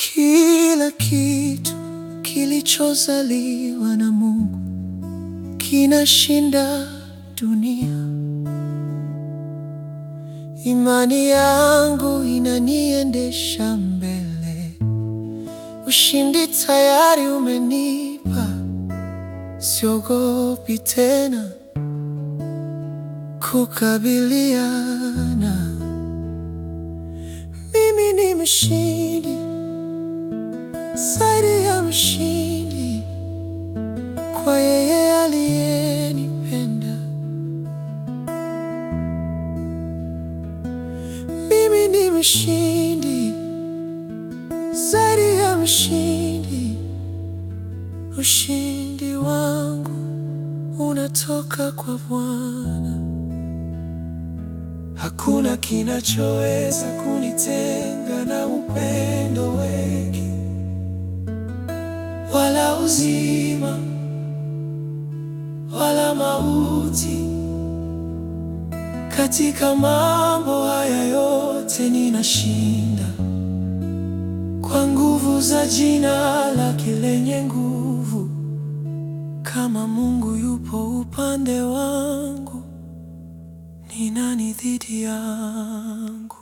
Kila kitu kilichozaliwa na Mungu kinashinda dunia. Imani yangu inaniendesha mbele, ushindi tayari umenipa, siogopi tena kukabiliana. Mimi ni mshindi, zaidi ya mshindi, kwa yeye aliyenipenda. Mimi ni mshindi, zaidi ya mshindi, ushindi wangu unatoka kwa Bwana. Hakuna kinachoweza wala uzima wala mauti. Katika mambo haya yote ninashinda kwa nguvu za jina lake lenye nguvu. Kama Mungu yupo upande wangu, ni nani dhidi yangu?